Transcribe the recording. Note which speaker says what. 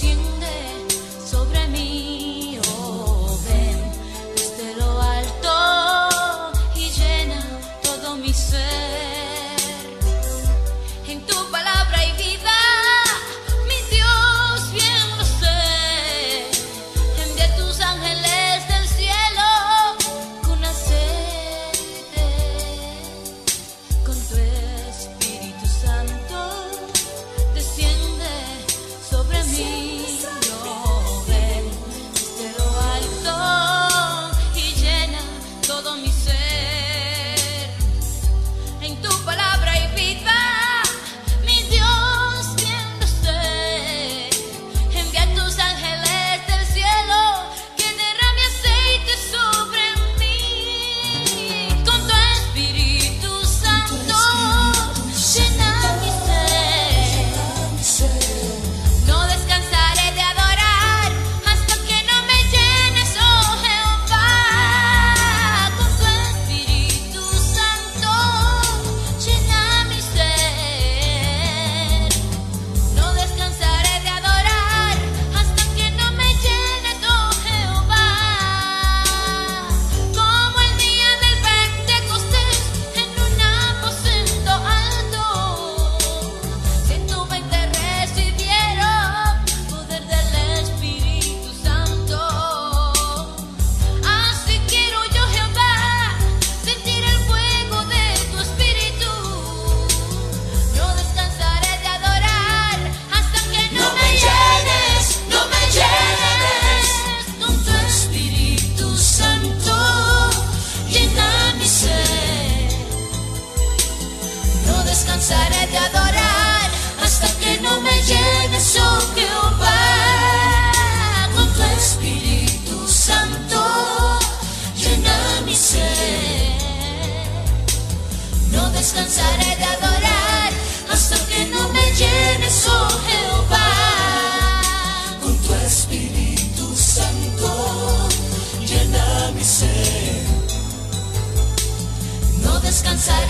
Speaker 1: siento descansaré de adorar hasta que no me llenes, oh Jehová. Con tu Espíritu Santo llena mi ser. No descansaré.